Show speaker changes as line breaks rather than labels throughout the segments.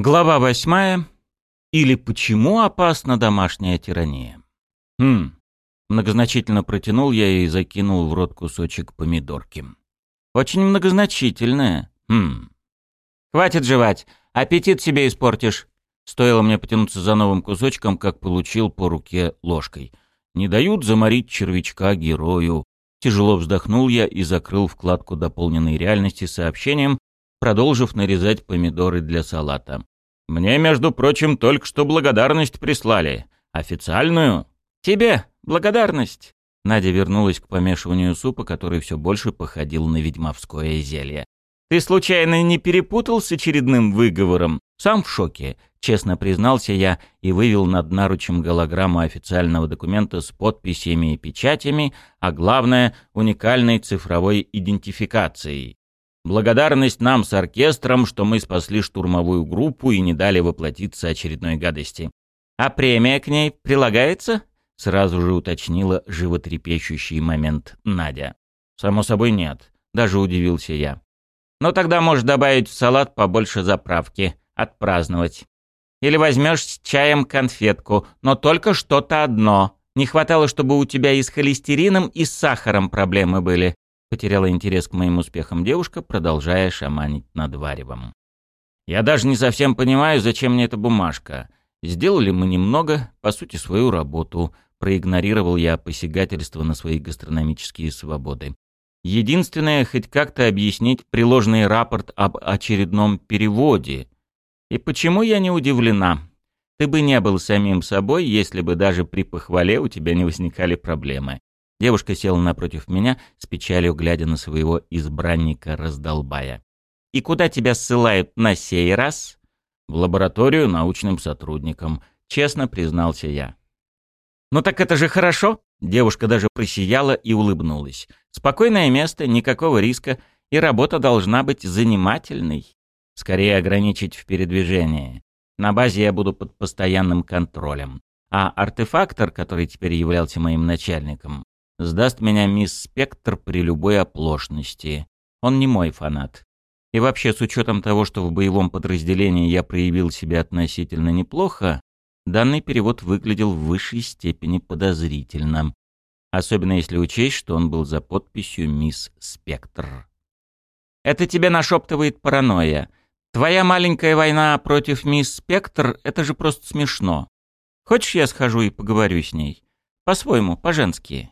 Глава восьмая. Или почему опасна домашняя тирания? Хм. Многозначительно протянул я и закинул в рот кусочек помидорки. Очень многозначительное. Хм. Хватит жевать. Аппетит себе испортишь. Стоило мне потянуться за новым кусочком, как получил по руке ложкой. Не дают заморить червячка герою. Тяжело вздохнул я и закрыл вкладку дополненной реальности сообщением, продолжив нарезать помидоры для салата. «Мне, между прочим, только что благодарность прислали. Официальную?» «Тебе благодарность!» Надя вернулась к помешиванию супа, который все больше походил на ведьмовское зелье. «Ты случайно не перепутал с очередным выговором? Сам в шоке», — честно признался я и вывел над наручем голограмму официального документа с подписями и печатями, а главное — уникальной цифровой идентификацией. Благодарность нам с оркестром, что мы спасли штурмовую группу и не дали воплотиться очередной гадости. А премия к ней прилагается? Сразу же уточнила животрепещущий момент Надя. Само собой нет, даже удивился я. Ну тогда можешь добавить в салат побольше заправки, отпраздновать. Или возьмешь с чаем конфетку, но только что-то одно. Не хватало, чтобы у тебя и с холестерином, и с сахаром проблемы были. Потеряла интерес к моим успехам девушка, продолжая шаманить над варевом. «Я даже не совсем понимаю, зачем мне эта бумажка. Сделали мы немного, по сути, свою работу. Проигнорировал я посягательство на свои гастрономические свободы. Единственное, хоть как-то объяснить приложенный рапорт об очередном переводе. И почему я не удивлена? Ты бы не был самим собой, если бы даже при похвале у тебя не возникали проблемы. Девушка села напротив меня, с печалью глядя на своего избранника раздолбая. «И куда тебя ссылают на сей раз?» «В лабораторию научным сотрудникам», — честно признался я. «Ну так это же хорошо!» Девушка даже просияла и улыбнулась. «Спокойное место, никакого риска, и работа должна быть занимательной. Скорее ограничить в передвижении. На базе я буду под постоянным контролем. А артефактор, который теперь являлся моим начальником, Сдаст меня мисс Спектр при любой оплошности. Он не мой фанат. И вообще, с учетом того, что в боевом подразделении я проявил себя относительно неплохо, данный перевод выглядел в высшей степени подозрительно. Особенно если учесть, что он был за подписью «Мисс Спектр». «Это тебе нашептывает паранойя. Твоя маленькая война против мисс Спектр — это же просто смешно. Хочешь, я схожу и поговорю с ней? По-своему, по-женски».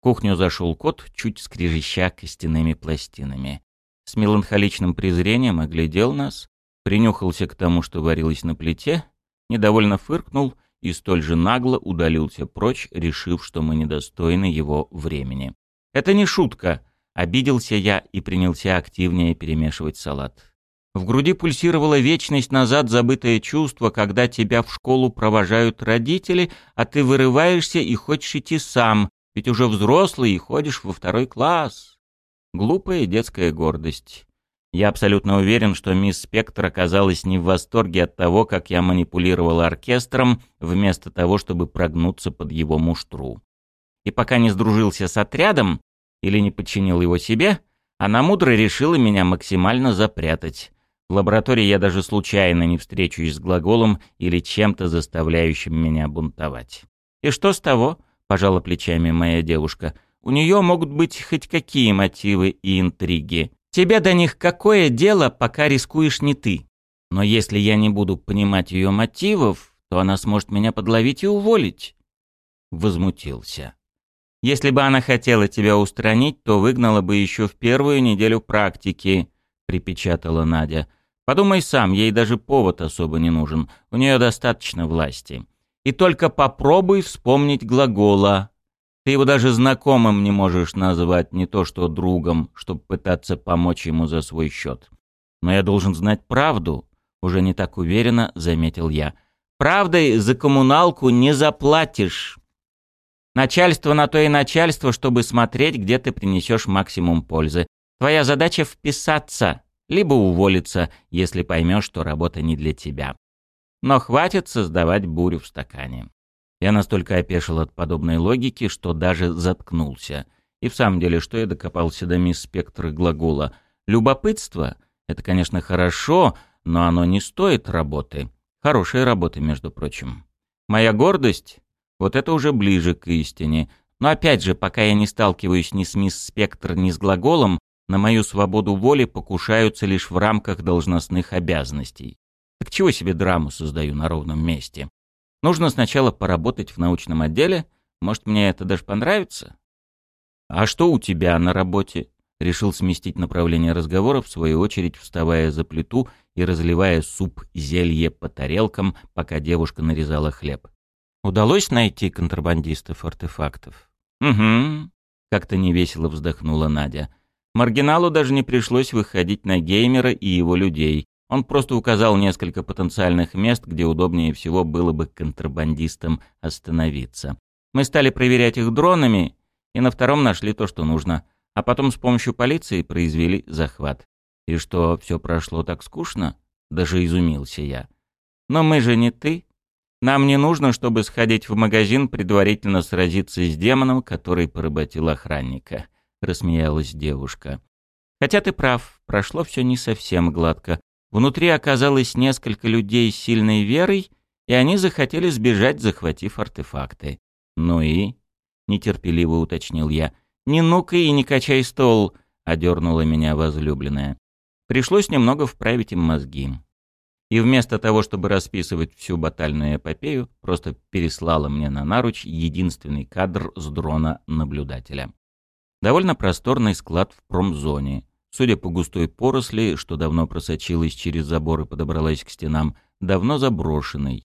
Кухню зашел кот, чуть скрежеща костяными пластинами. С меланхоличным презрением оглядел нас, принюхался к тому, что варилось на плите, недовольно фыркнул и столь же нагло удалился прочь, решив, что мы недостойны его времени. «Это не шутка!» — обиделся я и принялся активнее перемешивать салат. В груди пульсировала вечность назад забытое чувство, когда тебя в школу провожают родители, а ты вырываешься и хочешь идти сам, ведь уже взрослый и ходишь во второй класс. Глупая детская гордость. Я абсолютно уверен, что мисс Спектр оказалась не в восторге от того, как я манипулировал оркестром, вместо того, чтобы прогнуться под его муштру. И пока не сдружился с отрядом или не подчинил его себе, она мудро решила меня максимально запрятать. В лаборатории я даже случайно не встречусь с глаголом или чем-то заставляющим меня бунтовать. И что с того? Пожала плечами моя девушка. У нее могут быть хоть какие мотивы и интриги. Тебе до них какое дело, пока рискуешь не ты. Но если я не буду понимать ее мотивов, то она сможет меня подловить и уволить. Возмутился. Если бы она хотела тебя устранить, то выгнала бы еще в первую неделю практики, припечатала Надя. Подумай сам, ей даже повод особо не нужен. У нее достаточно власти. И только попробуй вспомнить глагола. Ты его даже знакомым не можешь назвать, не то что другом, чтобы пытаться помочь ему за свой счет. Но я должен знать правду, уже не так уверенно заметил я. Правдой за коммуналку не заплатишь. Начальство на то и начальство, чтобы смотреть, где ты принесешь максимум пользы. Твоя задача вписаться, либо уволиться, если поймешь, что работа не для тебя. Но хватит создавать бурю в стакане. Я настолько опешил от подобной логики, что даже заткнулся. И в самом деле, что я докопался до мисс Спектра глагола? Любопытство — это, конечно, хорошо, но оно не стоит работы. Хорошей работы, между прочим. Моя гордость — вот это уже ближе к истине. Но опять же, пока я не сталкиваюсь ни с мисс Спектр, ни с глаголом, на мою свободу воли покушаются лишь в рамках должностных обязанностей. Так чего себе драму создаю на ровном месте? Нужно сначала поработать в научном отделе, может, мне это даже понравится? А что у тебя на работе? Решил сместить направление разговора, в свою очередь вставая за плиту и разливая суп-зелье по тарелкам, пока девушка нарезала хлеб. Удалось найти контрабандистов артефактов? Угу. Как-то невесело вздохнула Надя. Маргиналу даже не пришлось выходить на геймера и его людей. Он просто указал несколько потенциальных мест, где удобнее всего было бы контрабандистам остановиться. Мы стали проверять их дронами, и на втором нашли то, что нужно. А потом с помощью полиции произвели захват. И что, все прошло так скучно? Даже изумился я. Но мы же не ты. Нам не нужно, чтобы сходить в магазин, предварительно сразиться с демоном, который поработил охранника. Рассмеялась девушка. Хотя ты прав, прошло все не совсем гладко. Внутри оказалось несколько людей с сильной верой, и они захотели сбежать, захватив артефакты. «Ну и?» — нетерпеливо уточнил я. «Не ну-ка и не качай стол», — одернула меня возлюбленная. Пришлось немного вправить им мозги. И вместо того, чтобы расписывать всю батальную эпопею, просто переслала мне на наруч единственный кадр с дрона наблюдателя. Довольно просторный склад в промзоне, Судя по густой поросли, что давно просочилась через забор и подобралась к стенам, давно заброшенный.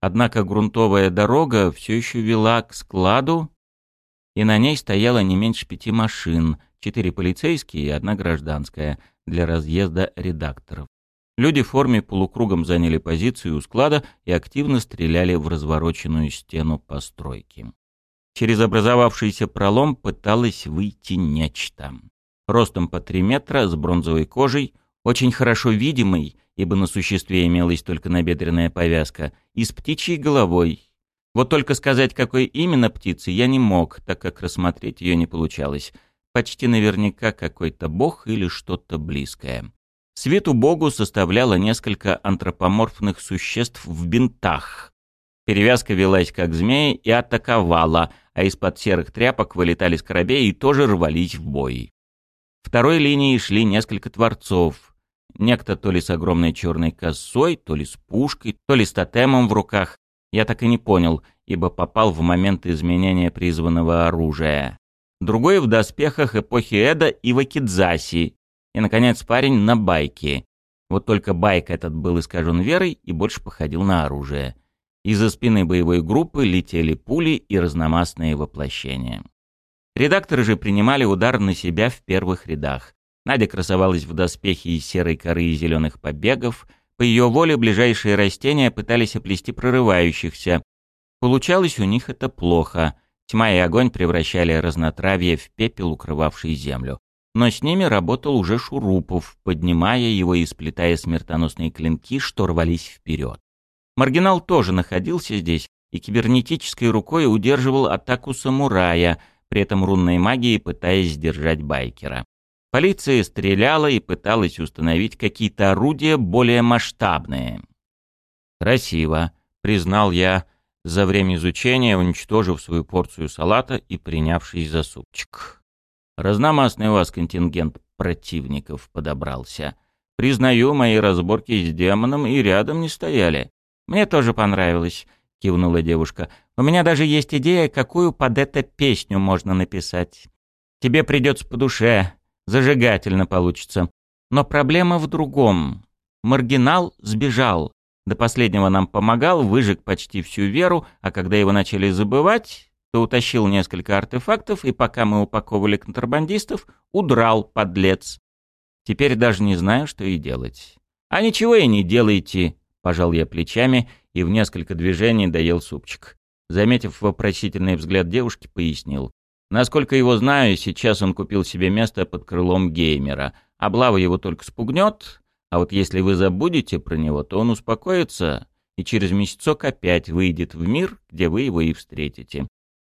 Однако грунтовая дорога все еще вела к складу, и на ней стояло не меньше пяти машин, четыре полицейские и одна гражданская, для разъезда редакторов. Люди в форме полукругом заняли позицию у склада и активно стреляли в развороченную стену постройки. Через образовавшийся пролом пыталось выйти нечто ростом по 3 метра, с бронзовой кожей, очень хорошо видимый, ибо на существе имелась только набедренная повязка, и с птичьей головой. Вот только сказать, какой именно птицы, я не мог, так как рассмотреть ее не получалось. Почти наверняка какой-то бог или что-то близкое. Свету богу составляло несколько антропоморфных существ в бинтах. Перевязка велась как змея и атаковала, а из-под серых тряпок вылетали скоробеи и тоже рвались в бой. Второй линией шли несколько творцов. Некто то ли с огромной черной косой, то ли с пушкой, то ли с тотемом в руках. Я так и не понял, ибо попал в момент изменения призванного оружия. Другой в доспехах эпохи Эда и Вакидзаси. И, наконец, парень на байке. Вот только байк этот был искажен верой и больше походил на оружие. Из-за спины боевой группы летели пули и разномастные воплощения. Редакторы же принимали удар на себя в первых рядах. Надя красовалась в доспехе из серой коры и зеленых побегов. По ее воле ближайшие растения пытались оплести прорывающихся. Получалось у них это плохо. Тьма и огонь превращали разнотравье в пепел, укрывавший землю. Но с ними работал уже Шурупов, поднимая его и сплетая смертоносные клинки, что рвались вперед. Маргинал тоже находился здесь и кибернетической рукой удерживал атаку самурая — при этом рунной магией пытаясь сдержать байкера. Полиция стреляла и пыталась установить какие-то орудия более масштабные. «Красиво», — признал я, за время изучения уничтожив свою порцию салата и принявшись за супчик. «Разномастный у вас контингент противников подобрался. Признаю, мои разборки с демоном и рядом не стояли. Мне тоже понравилось кивнула девушка. «У меня даже есть идея, какую под это песню можно написать. Тебе придется по душе, зажигательно получится. Но проблема в другом. Маргинал сбежал. До последнего нам помогал, выжег почти всю веру, а когда его начали забывать, то утащил несколько артефактов, и пока мы упаковывали контрабандистов, удрал, подлец. Теперь даже не знаю, что и делать. А ничего и не делайте, пожал я плечами и в несколько движений доел супчик. Заметив вопросительный взгляд девушки, пояснил. Насколько его знаю, сейчас он купил себе место под крылом геймера. Облава его только спугнет, а вот если вы забудете про него, то он успокоится и через месяцок опять выйдет в мир, где вы его и встретите.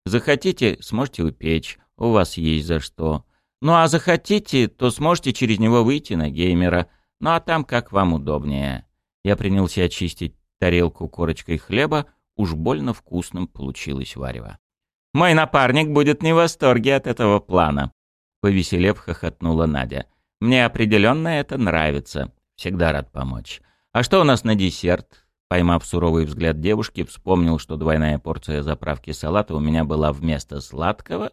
Захотите, сможете упечь, у вас есть за что. Ну а захотите, то сможете через него выйти на геймера. Ну а там как вам удобнее. Я принялся очистить тарелку корочкой хлеба, уж больно вкусным получилось варево. «Мой напарник будет не в восторге от этого плана», — повеселев хохотнула Надя. «Мне определенно это нравится. Всегда рад помочь. А что у нас на десерт?» Поймав суровый взгляд девушки, вспомнил, что двойная порция заправки салата у меня была вместо сладкого,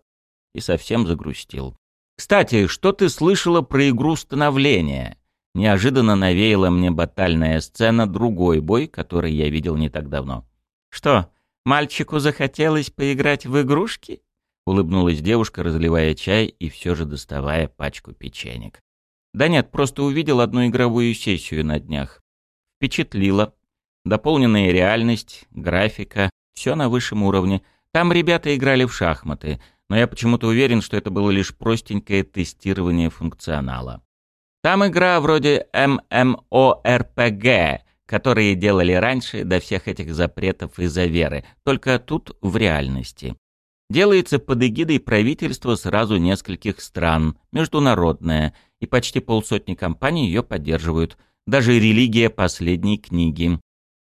и совсем загрустил. «Кстати, что ты слышала про игру становления?» Неожиданно навеяла мне батальная сцена другой бой, который я видел не так давно. «Что, мальчику захотелось поиграть в игрушки?» Улыбнулась девушка, разливая чай и все же доставая пачку печенек. «Да нет, просто увидел одну игровую сессию на днях. Впечатлило. Дополненная реальность, графика, все на высшем уровне. Там ребята играли в шахматы, но я почему-то уверен, что это было лишь простенькое тестирование функционала. Там игра вроде MMORPG, которые делали раньше до всех этих запретов из-за веры, только тут в реальности. Делается под эгидой правительства сразу нескольких стран, международная, и почти полсотни компаний ее поддерживают, даже религия последней книги.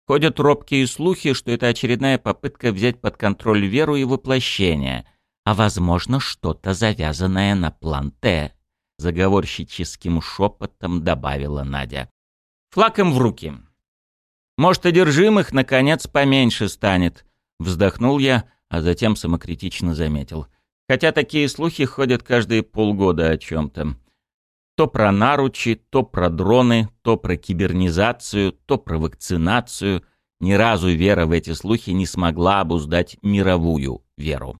Ходят робкие слухи, что это очередная попытка взять под контроль веру и воплощение, а возможно что-то завязанное на план Т заговорщическим шепотом добавила Надя. «Флаг им в руки. Может, одержимых, наконец, поменьше станет», — вздохнул я, а затем самокритично заметил. «Хотя такие слухи ходят каждые полгода о чем-то. То про наручи, то про дроны, то про кибернизацию, то про вакцинацию. Ни разу вера в эти слухи не смогла обуздать мировую веру.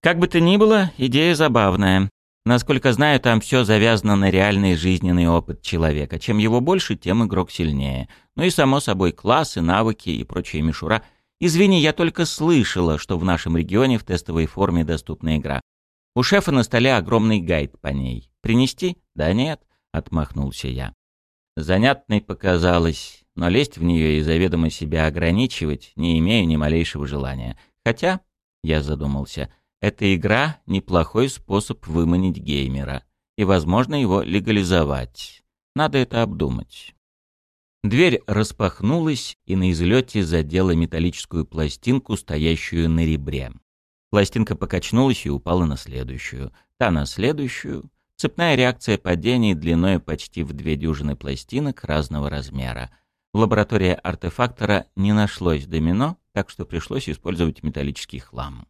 Как бы то ни было, идея забавная. Насколько знаю, там все завязано на реальный жизненный опыт человека. Чем его больше, тем игрок сильнее. Ну и, само собой, классы, навыки и прочая мишура. Извини, я только слышала, что в нашем регионе в тестовой форме доступна игра. У шефа на столе огромный гайд по ней. Принести? Да нет, отмахнулся я. Занятной показалось, но лезть в нее и заведомо себя ограничивать не имею ни малейшего желания. Хотя, я задумался, эта игра — неплохой способ выманить геймера, и, возможно, его легализовать. Надо это обдумать. Дверь распахнулась и на излете задела металлическую пластинку, стоящую на ребре. Пластинка покачнулась и упала на следующую. Та на следующую. Цепная реакция падений длиной почти в две дюжины пластинок разного размера. В лаборатории артефактора не нашлось домино, так что пришлось использовать металлический хлам.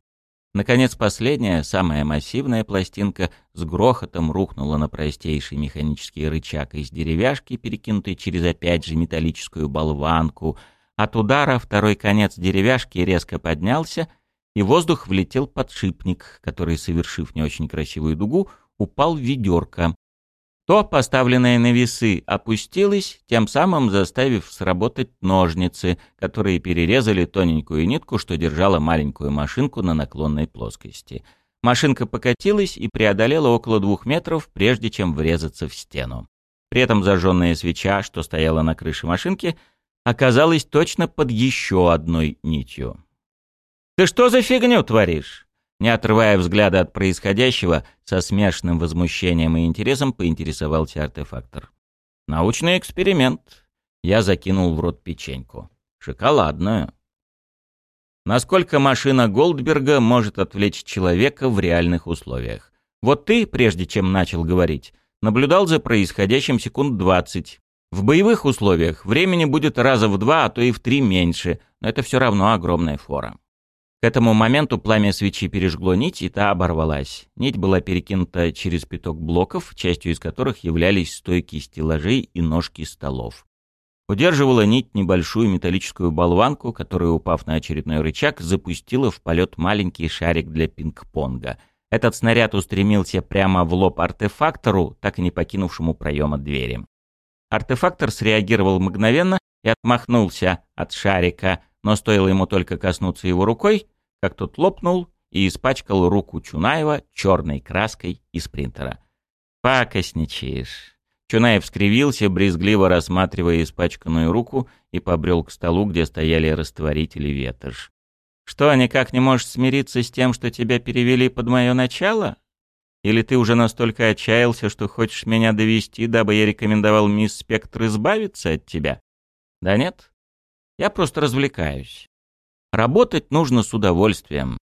Наконец, последняя, самая массивная пластинка с грохотом рухнула на простейший механический рычаг из деревяшки, перекинутый через опять же металлическую болванку. От удара второй конец деревяшки резко поднялся, и воздух влетел подшипник, который, совершив не очень красивую дугу, упал в ведерко, то поставленное на весы опустилось, тем самым заставив сработать ножницы, которые перерезали тоненькую нитку, что держала маленькую машинку на наклонной плоскости. Машинка покатилась и преодолела около двух метров, прежде чем врезаться в стену. При этом зажженная свеча, что стояла на крыше машинки, оказалась точно под еще одной нитью. «Ты что за фигню творишь?» Не отрывая взгляда от происходящего, со смешанным возмущением и интересом поинтересовался артефактор. «Научный эксперимент». Я закинул в рот печеньку. «Шоколадную». Насколько машина Голдберга может отвлечь человека в реальных условиях? Вот ты, прежде чем начал говорить, наблюдал за происходящим секунд двадцать. В боевых условиях времени будет раза в два, а то и в три меньше, но это все равно огромная фора. К этому моменту пламя свечи пережгло нить, и та оборвалась. Нить была перекинута через пяток блоков, частью из которых являлись стойки стеллажей и ножки столов. Удерживала нить небольшую металлическую болванку, которая, упав на очередной рычаг, запустила в полет маленький шарик для пинг-понга. Этот снаряд устремился прямо в лоб артефактору, так и не покинувшему проема двери. Артефактор среагировал мгновенно и отмахнулся от шарика, но стоило ему только коснуться его рукой, как тот лопнул и испачкал руку Чунаева черной краской из принтера. «Пакостничаешь». Чунаев скривился, брезгливо рассматривая испачканную руку, и побрел к столу, где стояли растворители ветошь. «Что, никак не можешь смириться с тем, что тебя перевели под мое начало?» Или ты уже настолько отчаялся, что хочешь меня довести, дабы я рекомендовал мисс Спектр избавиться от тебя? Да нет? Я просто развлекаюсь. Работать нужно с удовольствием.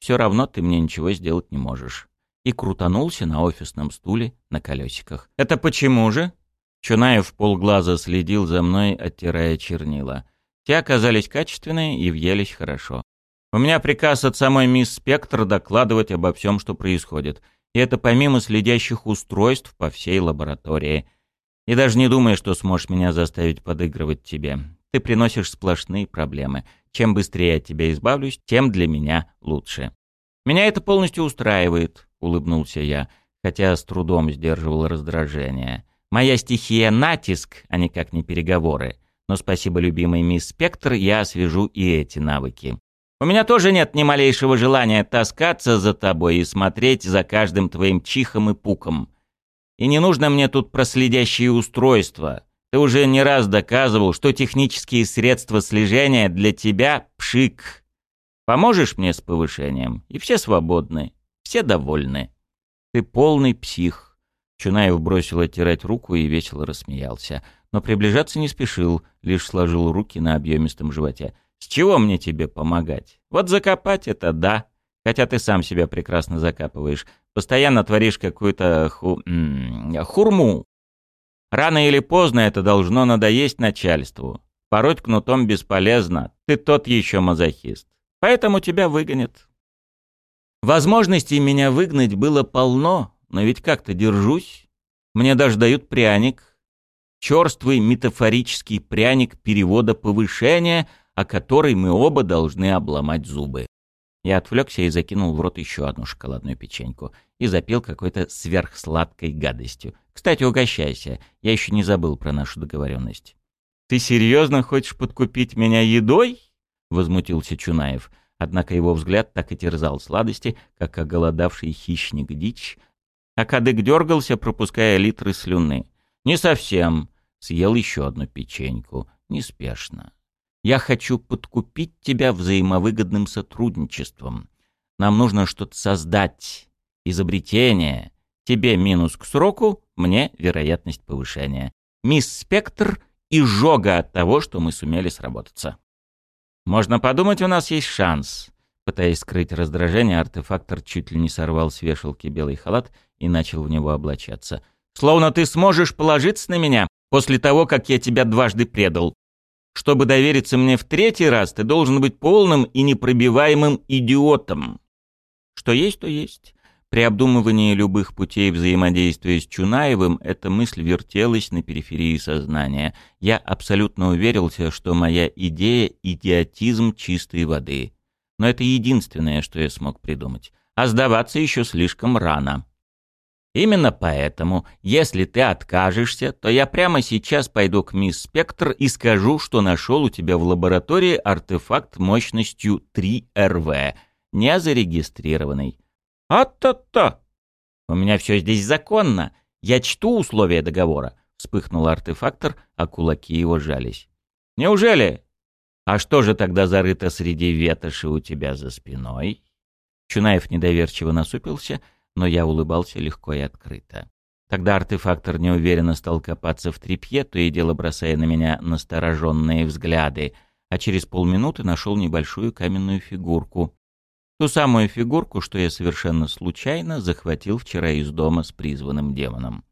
Все равно ты мне ничего сделать не можешь. И крутанулся на офисном стуле на колесиках. Это почему же? Чунаев полглаза следил за мной, оттирая чернила. Те оказались качественные и въелись хорошо. У меня приказ от самой мисс Спектр докладывать обо всем, что происходит. И это помимо следящих устройств по всей лаборатории. И даже не думай, что сможешь меня заставить подыгрывать тебе. Ты приносишь сплошные проблемы. Чем быстрее от тебя избавлюсь, тем для меня лучше. Меня это полностью устраивает, улыбнулся я, хотя с трудом сдерживал раздражение. Моя стихия — натиск, а никак не переговоры. Но спасибо, любимый мисс Спектр, я освежу и эти навыки. У меня тоже нет ни малейшего желания таскаться за тобой и смотреть за каждым твоим чихом и пуком. И не нужно мне тут проследящие устройства. Ты уже не раз доказывал, что технические средства слежения для тебя — пшик. Поможешь мне с повышением, и все свободны, все довольны. Ты полный псих. Чунаев бросил оттирать руку и весело рассмеялся. Но приближаться не спешил, лишь сложил руки на объемистом животе. «С чего мне тебе помогать? Вот закопать это да. Хотя ты сам себя прекрасно закапываешь. Постоянно творишь какую-то ху... хурму. Рано или поздно это должно надоесть начальству. Пороть кнутом бесполезно. Ты тот еще мазохист. Поэтому тебя выгонят». Возможностей меня выгнать было полно, но ведь как-то держусь. Мне даже дают пряник. Черствый метафорический пряник перевода повышения, о который мы оба должны обломать зубы. Я отвлекся и закинул в рот еще одну шоколадную печеньку и запил какой-то сверхсладкой гадостью. Кстати, угощайся, я еще не забыл про нашу договоренность. «Ты серьезно хочешь подкупить меня едой?» — возмутился Чунаев. Однако его взгляд так и терзал сладости, как оголодавший хищник дичь, а кадык дергался, пропуская литры слюны. «Не совсем». Съел еще одну печеньку. Неспешно. «Я хочу подкупить тебя взаимовыгодным сотрудничеством. Нам нужно что-то создать. Изобретение. Тебе минус к сроку, мне вероятность повышения. Мисс Спектр и жога от того, что мы сумели сработаться. Можно подумать, у нас есть шанс. Пытаясь скрыть раздражение, артефактор чуть ли не сорвал с вешалки белый халат и начал в него облачаться. «Словно ты сможешь положиться на меня после того, как я тебя дважды предал. Чтобы довериться мне в третий раз, ты должен быть полным и непробиваемым идиотом. Что есть, то есть». При обдумывании любых путей взаимодействия с Чунаевым эта мысль вертелась на периферии сознания. Я абсолютно уверился, что моя идея — идиотизм чистой воды. Но это единственное, что я смог придумать. А сдаваться еще слишком рано. Именно поэтому, если ты откажешься, то я прямо сейчас пойду к мисс Спектр и скажу, что нашел у тебя в лаборатории артефакт мощностью 3РВ, не зарегистрированный. А-та-та! У меня все здесь законно. Я чту условия договора. Вспыхнул артефактор, а кулаки его жались. Неужели? А что же тогда зарыто среди ветоши у тебя за спиной? Чунаев недоверчиво насупился — но я улыбался легко и открыто. Тогда артефактор неуверенно стал копаться в тряпье, то и дело бросая на меня настороженные взгляды, а через полминуты нашел небольшую каменную фигурку. Ту самую фигурку, что я совершенно случайно захватил вчера из дома с призванным демоном.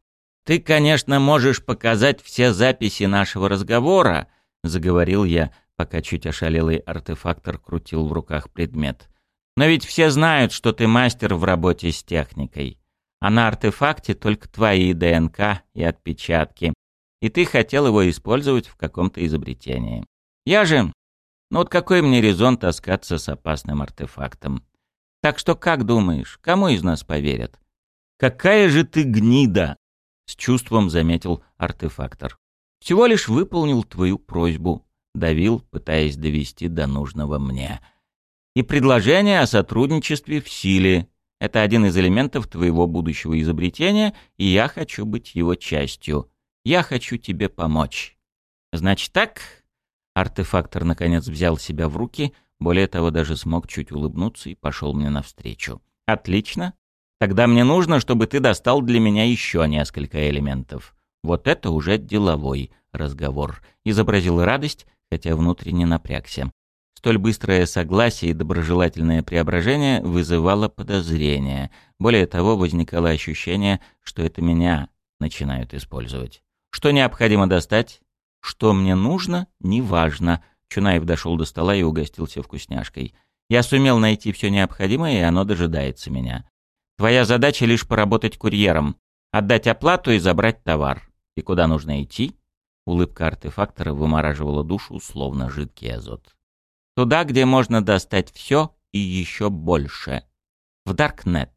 «Ты, конечно, можешь показать все записи нашего разговора», — заговорил я, пока чуть ошалелый артефактор крутил в руках предмет. Но ведь все знают, что ты мастер в работе с техникой. А на артефакте только твои ДНК и отпечатки. И ты хотел его использовать в каком-то изобретении. Я же... Ну вот какой мне резон таскаться с опасным артефактом? Так что как думаешь, кому из нас поверят? Какая же ты гнида! С чувством заметил артефактор. Всего лишь выполнил твою просьбу. Давил, пытаясь довести до нужного мне. И предложение о сотрудничестве в силе. Это один из элементов твоего будущего изобретения, и я хочу быть его частью. Я хочу тебе помочь. Значит так? Артефактор наконец взял себя в руки, более того, даже смог чуть улыбнуться и пошел мне навстречу. Отлично. Тогда мне нужно, чтобы ты достал для меня еще несколько элементов. Вот это уже деловой разговор. Изобразил радость, хотя внутренне напрягся. Столь быстрое согласие и доброжелательное преображение вызывало подозрение. Более того, возникало ощущение, что это меня начинают использовать. Что необходимо достать? Что мне нужно? Неважно. Чунаев дошел до стола и угостился вкусняшкой. Я сумел найти все необходимое, и оно дожидается меня. Твоя задача лишь поработать курьером, отдать оплату и забрать товар. И куда нужно идти? Улыбка артефактора вымораживала душу, словно жидкий азот. Туда, где можно достать все и еще больше. В Даркнет.